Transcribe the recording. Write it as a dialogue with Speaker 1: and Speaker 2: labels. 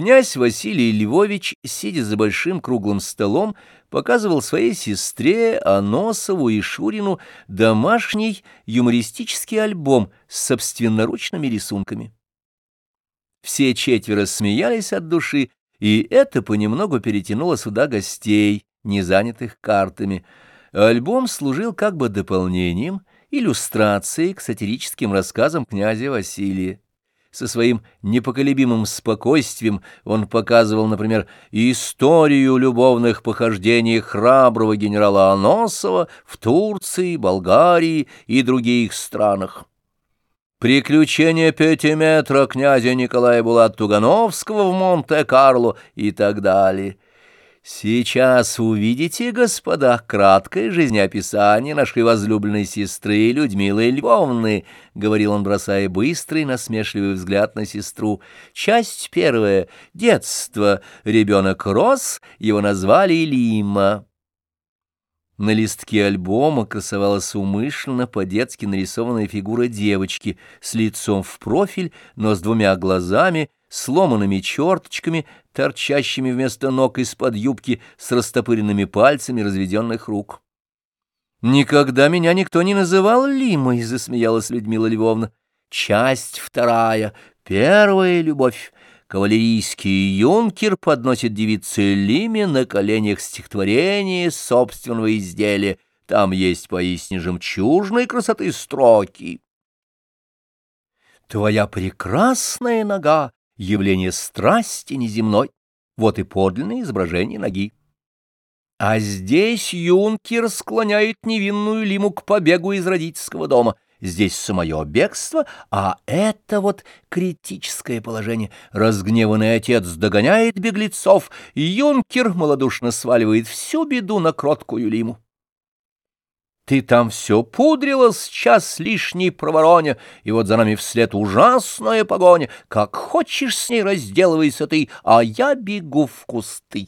Speaker 1: Князь Василий Львович, сидя за большим круглым столом, показывал своей сестре Аносову и Шурину домашний юмористический альбом с собственноручными рисунками. Все четверо смеялись от души, и это понемногу перетянуло сюда гостей, не занятых картами. Альбом служил как бы дополнением, иллюстрацией к сатирическим рассказам князя Василия. Со своим непоколебимым спокойствием он показывал, например, историю любовных похождений храброго генерала Аносова в Турции, Болгарии и других странах. Приключения пятиметра князя Николая Булат-Тугановского в Монте-Карло и так далее — Сейчас увидите, господа, краткое жизнеописание нашей возлюбленной сестры Людмилы Львовны, — говорил он, бросая быстрый, насмешливый взгляд на сестру. Часть первая. Детство. Ребенок рос, его назвали Лима. На листке альбома красовалась умышленно по-детски нарисованная фигура девочки с лицом в профиль, но с двумя глазами — сломанными черточками, торчащими вместо ног из-под юбки, с растопыренными пальцами разведенных рук. «Никогда меня никто не называл Лимой», — засмеялась Людмила Львовна. «Часть вторая. Первая любовь. Кавалерийский юнкер подносит девице Лиме на коленях стихотворение собственного изделия. Там есть поистине жемчужной красоты строки. «Твоя прекрасная нога явление страсти неземной, вот и подлинное изображение ноги. А здесь юнкер склоняет невинную Лиму к побегу из родительского дома. Здесь самое бегство, а это вот критическое положение. Разгневанный отец догоняет беглецов, юнкер малодушно сваливает всю беду на кроткую Лиму. Ты там все пудрилась, час лишний провороня, и вот за нами вслед ужасная погоня. Как хочешь с ней разделывайся ты, а я бегу в кусты.